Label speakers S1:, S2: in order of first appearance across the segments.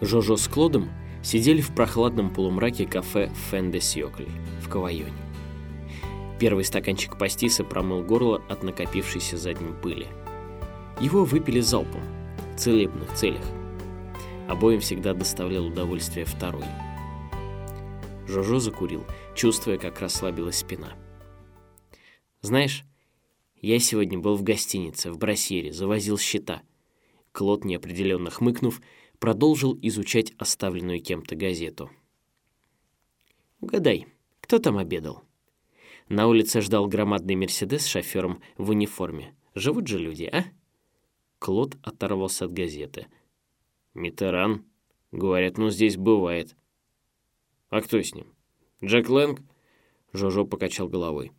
S1: Жожо с Клодом сидели в прохладном полумраке кафе «Фенде Сьокли» в Кавайоне. Первый стаканчик пастиса промыл горло от накопившейся за день пыли. Его выпили залпом, в целебных целях. Обоим всегда доставлял удовольствие второй. Жожо закурил, чувствуя, как расслабилась спина. «Знаешь, я сегодня был в гостинице, в Брасьере, завозил счета». Клод, неопределенно хмыкнув, продолжил изучать оставленную кем-то газету. «Угадай, кто там обедал?» На улице ждал громадный «Мерседес» с шофером в униформе. Живут же люди, а? Клод оторвался от газеты. «Митеран?» «Говорят, ну здесь бывает». «А кто с ним? Джек Лэнг?» Жожо покачал головой.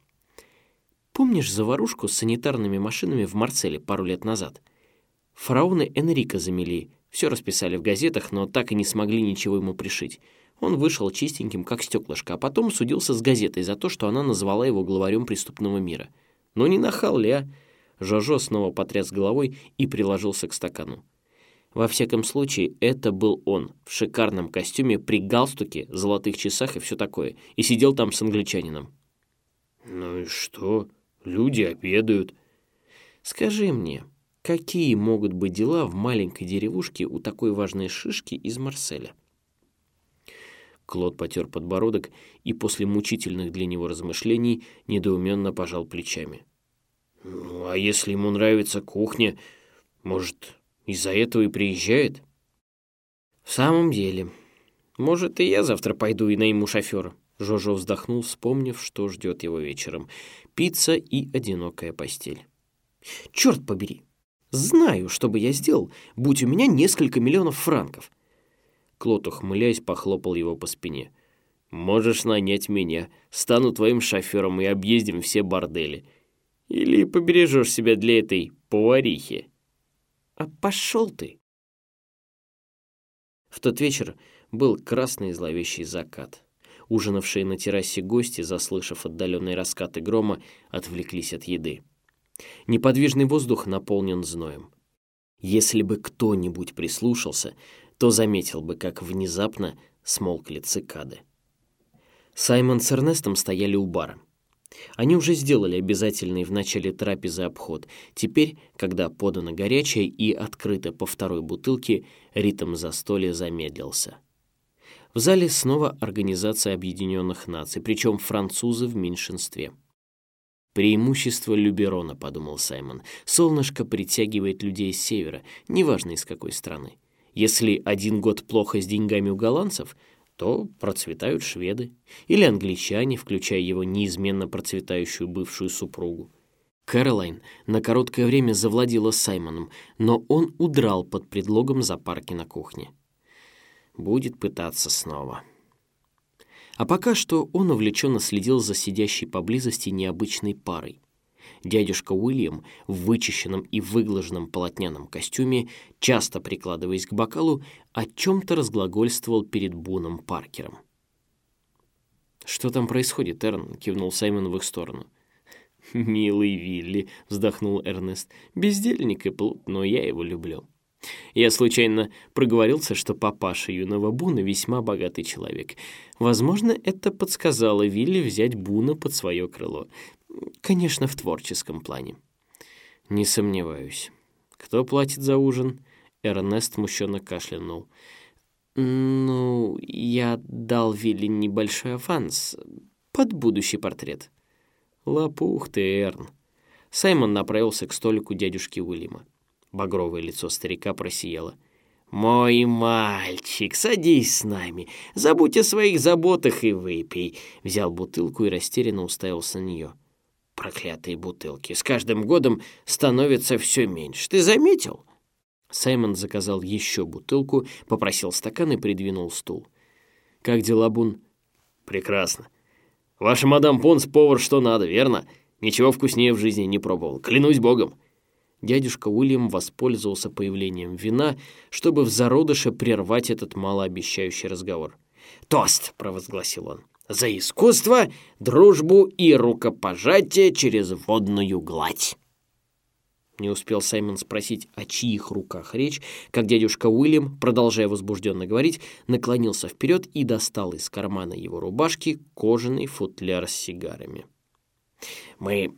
S1: «Помнишь заварушку с санитарными машинами в Марселе пару лет назад? Фараоны Энрико замели, все расписали в газетах, но так и не смогли ничего ему пришить. Он вышел чистеньким, как стеклышко, а потом судился с газетой за то, что она назвала его главарем преступного мира. Но не нахал ли, а? Жожо снова потряс головой и приложился к стакану. Во всяком случае, это был он, в шикарном костюме, при галстуке, золотых часах и все такое, и сидел там с англичанином.
S2: «Ну и что? Люди обедают».
S1: «Скажи мне, какие могут быть дела в маленькой деревушке у такой важной шишки из Марселя?» Клод потер подбородок и после мучительных для него размышлений недоуменно пожал плечами.
S2: «Ну, а если ему нравится кухня, может, из-за этого и приезжает?»
S1: «В самом деле, может, и я завтра пойду и найму шофера». Жожо вздохнул, вспомнив, что ждет его вечером. Пицца и одинокая постель. «Черт побери! Знаю, что бы я сделал, будь у меня несколько миллионов франков.
S2: Клод, ухмыляясь, похлопал его по спине. «Можешь нанять меня, стану твоим шофером и объездим все бордели. Или побережешь себя для этой поварихи?»
S1: «А пошел ты!» В тот вечер был красный зловещий закат. Ужинавшие на террасе гости, заслышав отдаленные раскаты грома, отвлеклись от еды. Неподвижный воздух наполнен зноем. Если бы кто-нибудь прислушался, то заметил бы, как внезапно смолкли цикады. Саймон с Эрнестом стояли у бара. Они уже сделали обязательный в начале трапезы обход. Теперь, когда подано горячее и открыто по второй бутылке, ритм застолья замедлился. В зале снова Организация Объединенных Наций, причем французы в меньшинстве. «Преимущество Люберона», — подумал Саймон. «Солнышко притягивает людей с севера, неважно из какой страны. Если один год плохо с деньгами у голландцев, то процветают шведы или англичане, включая его неизменно процветающую бывшую супругу. Кэролайн на короткое время завладела Саймоном, но он удрал под предлогом запарки на кухне. Будет пытаться снова. А пока что он увлеченно следил за сидящей поблизости необычной парой. Дядюшка Уильям в вычищенном и выглаженном полотняном костюме, часто прикладываясь к бокалу, о чем-то разглагольствовал перед Буном Паркером. «Что там происходит, Эрн?» — кивнул Саймон в их сторону. «Милый Вилли», — вздохнул Эрнест, — «бездельник и плут, но я его люблю». Я случайно проговорился, что папаша юного Буна весьма богатый человек. Возможно, это подсказало Вилли взять Буна под свое крыло. Конечно, в творческом плане. Не сомневаюсь. Кто платит за ужин? Эрнест смущенно кашлянул. Ну, я дал Вилли небольшой аванс под будущий портрет. Лопух ты, Эрн. Саймон направился к столику дядюшки Уильяма. Багровое лицо старика просияло. «Мой мальчик, садись с нами. Забудь о своих заботах и выпей». Взял бутылку и растерянно уставился на нее. Проклятые бутылки. С каждым годом становится все меньше. Ты заметил? Саймон заказал еще бутылку, попросил стакан и придвинул стул. Как дела, Бун?
S2: Прекрасно. Ваша мадам Понс повар что надо, верно? Ничего вкуснее в жизни не пробовал. Клянусь богом.
S1: Дядюшка Уильям воспользовался появлением вина, чтобы в зародыше прервать этот малообещающий разговор. «Тост!» — провозгласил он за искусство, дружбу и рукопожатие через водную гладь. Не успел Саймон спросить, о чьих руках речь, как дядюшка Уильям, продолжая возбужденно говорить, наклонился вперед и достал из кармана его рубашки кожаный футляр с сигарами. «Мы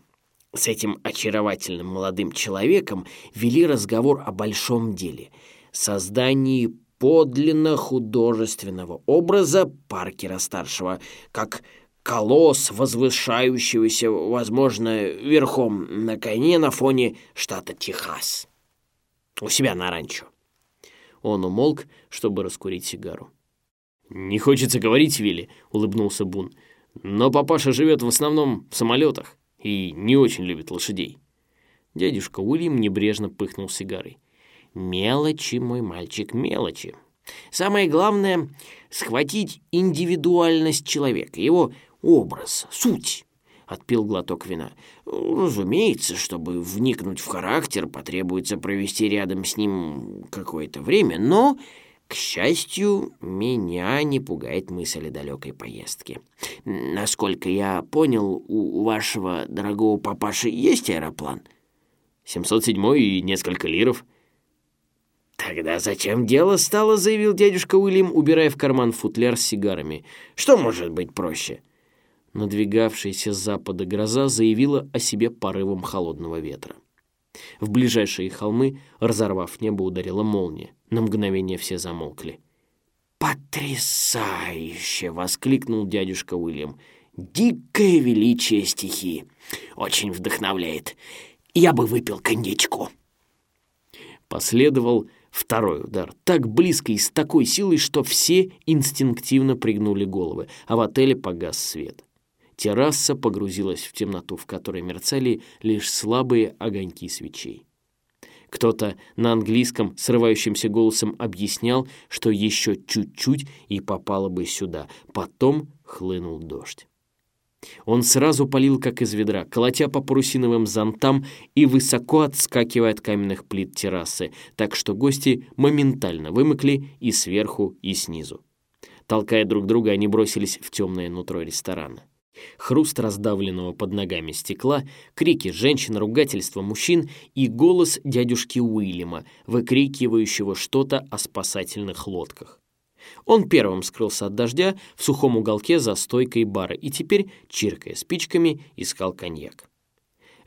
S1: с этим очаровательным молодым человеком вели разговор о большом деле — создании подлинно художественного образа Паркера-старшего, как колосс, возвышающегося, возможно, верхом на коне на фоне штата Техас. У себя на ранчо. Он умолк, чтобы раскурить сигару.
S2: «Не хочется говорить, Вилли», — улыбнулся Бун. «Но папаша живет в основном в самолетах и не очень любит лошадей».
S1: Дядюшка Уильям небрежно пыхнул сигарой. «Мелочи, мой мальчик, мелочи. Самое главное — схватить индивидуальность человека, его образ, суть. Отпил глоток вина. Разумеется, чтобы вникнуть в характер, потребуется провести рядом с ним какое-то время, но, к счастью, меня не пугает мысль о далекой поездке. Насколько я понял, у вашего дорогого папаши есть аэроплан?
S2: 707 и несколько лиров.
S1: «Тогда зачем дело стало?» — заявил дядюшка Уильям, убирая в карман футляр с сигарами. «Что может быть проще?» Надвигавшаяся с запада гроза заявила о себе порывом холодного ветра. В ближайшие холмы, разорвав небо, ударила молния. На мгновение все замолкли. «Потрясающе!» — воскликнул дядюшка Уильям. «Дикое величие стихии! Очень вдохновляет. Я бы выпил коньячку!» Последовал второй удар, так близко и с такой силой, что все инстинктивно пригнули головы, а в отеле погас свет. Терраса погрузилась в темноту, в которой мерцали лишь слабые огоньки свечей. Кто-то на английском срывающимся голосом объяснял, что еще чуть-чуть и попало бы сюда. Потом хлынул дождь. Он сразу полил, как из ведра, колотя по парусиновым зонтам и высоко отскакивая от каменных плит террасы, так что гости моментально вымыкли и сверху, и снизу. Толкая друг друга, они бросились в темное нутро ресторана. Хруст раздавленного под ногами стекла, крики женщин, ругательства мужчин и голос дядюшки Уильяма, выкрикивающего что-то о спасательных лодках. Он первым скрылся от дождя в сухом уголке за стойкой бара и теперь, чиркая спичками, искал коньяк.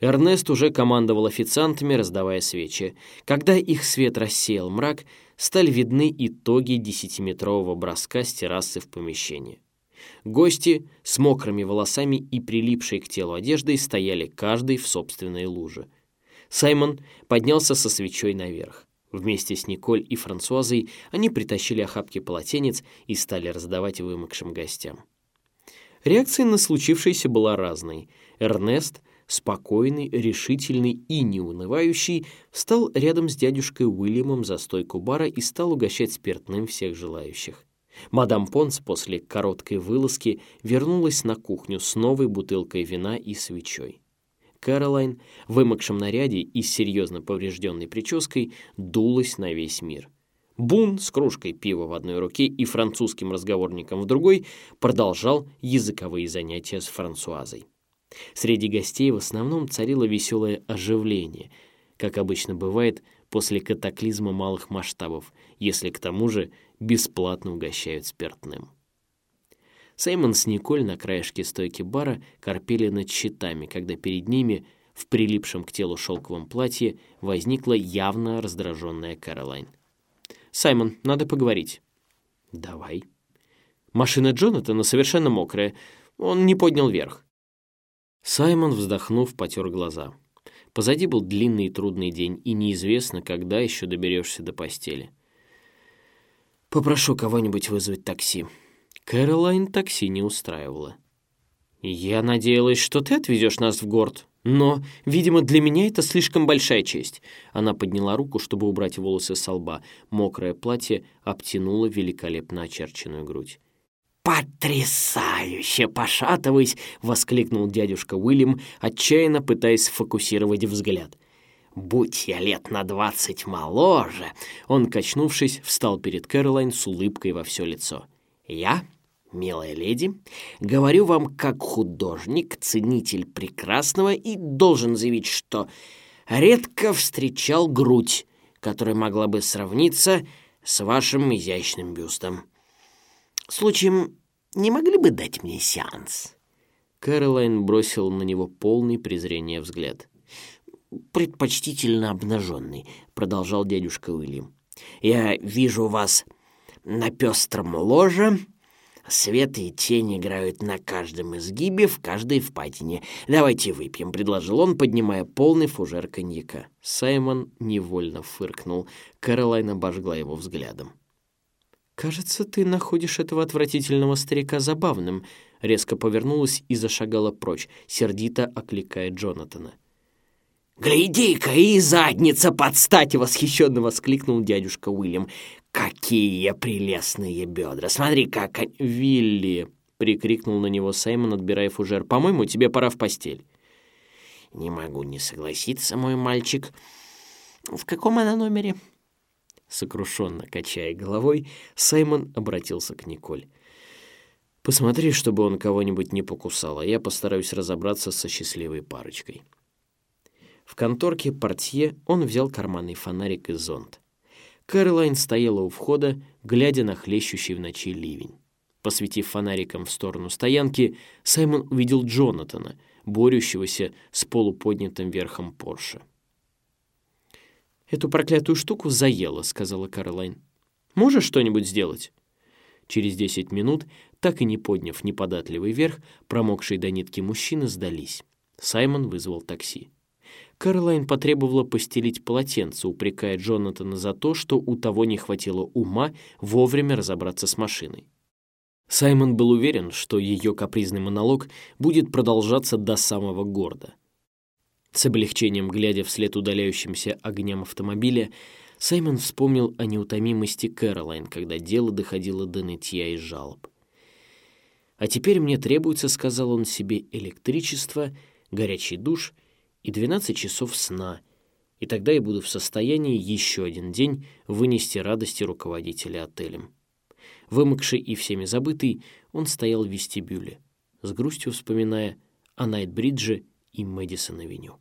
S1: Эрнест уже командовал официантами, раздавая свечи. Когда их свет рассеял мрак, стали видны итоги десятиметрового броска с террасы в помещение. Гости с мокрыми волосами и прилипшей к телу одеждой стояли каждый в собственной луже. Саймон поднялся со свечой наверх. Вместе с Николь и Франсуазой они притащили охапки полотенец и стали раздавать вымокшим гостям. Реакция на случившееся была разной. Эрнест, спокойный, решительный и неунывающий, встал рядом с дядюшкой Уильямом за стойку бара и стал угощать спиртным всех желающих. Мадам Понс после короткой вылазки вернулась на кухню с новой бутылкой вина и свечой. Кэролайн в вымокшем наряде и серьезно поврежденной прической дулась на весь мир. Бун с кружкой пива в одной руке и французским разговорником в другой продолжал языковые занятия с Франсуазой. Среди гостей в основном царило веселое оживление, как обычно бывает после катаклизма малых масштабов, если к тому же бесплатно угощают спиртным. Саймон с Николь на краешке стойки бара корпели над щитами, когда перед ними, в прилипшем к телу шелковом платье, возникла явно раздраженная Кэролайн. «Саймон, надо поговорить». «Давай». Машина Джонатана совершенно мокрая. Он не поднял верх. Саймон, вздохнув, потер глаза. Позади был длинный и трудный день, и неизвестно, когда еще доберешься до постели. Попрошу кого-нибудь вызвать такси. Кэролайн такси не устраивала. Я надеялась, что ты отвезешь нас в город. Но, видимо, для меня это слишком большая честь. Она подняла руку, чтобы убрать волосы с лба. Мокрое платье обтянуло великолепно очерченную грудь. «Потрясающе!» — пошатываясь, воскликнул дядюшка Уильям, отчаянно пытаясь сфокусировать взгляд. Будь я лет на двадцать моложе, он, качнувшись, встал перед Кэролайн с улыбкой во все лицо. Я, милая леди, говорю вам как художник, ценитель прекрасного и должен заявить, что
S3: редко встречал грудь, которая могла бы сравниться с вашим изящным бюстом. Случаем, не могли бы дать мне сеанс?»
S1: Кэролайн бросил на него полный презрения взгляд.
S3: «Предпочтительно обнаженный», — продолжал дядюшка Уильям. «Я вижу вас на пестром ложе. Свет и тень играют на каждом изгибе, в каждой впадине. Давайте выпьем», — предложил он, поднимая полный фужер коньяка.
S1: Саймон невольно фыркнул. Кэролайн обожгла его взглядом. «Кажется, ты находишь этого отвратительного старика забавным», — резко повернулась и зашагала прочь, сердито окликая Джонатана.
S3: «Гляди-ка, и задница под стать!» — восхищенно воскликнул дядюшка Уильям. «Какие прелестные бедра! Смотри, как они...»
S1: «Вилли!» — прикрикнул на него Саймон, отбирая фужер. «По-моему, тебе пора в постель».
S3: «Не могу не согласиться, мой мальчик. В каком она номере?»
S1: Сокрушенно качая головой, Саймон обратился к Николь. «Посмотри, чтобы он кого-нибудь не покусал, а я постараюсь разобраться со счастливой парочкой». В конторке портье он взял карманный фонарик и зонт. Кэролайн стояла у входа, глядя на хлещущий в ночи ливень. Посветив фонариком в сторону стоянки, Саймон увидел Джонатана, борющегося с полуподнятым верхом Порше. «Эту проклятую штуку заело», — сказала Каролайн. «Можешь что-нибудь сделать?» Через десять минут, так и не подняв неподатливый верх, промокшие до нитки мужчины сдались. Саймон вызвал такси. Каролайн потребовала постелить полотенце, упрекая Джонатана за то, что у того не хватило ума вовремя разобраться с машиной. Саймон был уверен, что ее капризный монолог будет продолжаться до самого города. С облегчением глядя вслед удаляющимся огням автомобиля, Саймон вспомнил о неутомимости Кэролайн, когда дело доходило до нытья и жалоб. «А теперь мне требуется, — сказал он себе, — электричество, горячий душ и 12 часов сна, и тогда я буду в состоянии еще один день вынести радости руководителя отелем». Вымокший и всеми забытый, он стоял в вестибюле, с грустью вспоминая о Найтбридже и Мэдисон-авеню.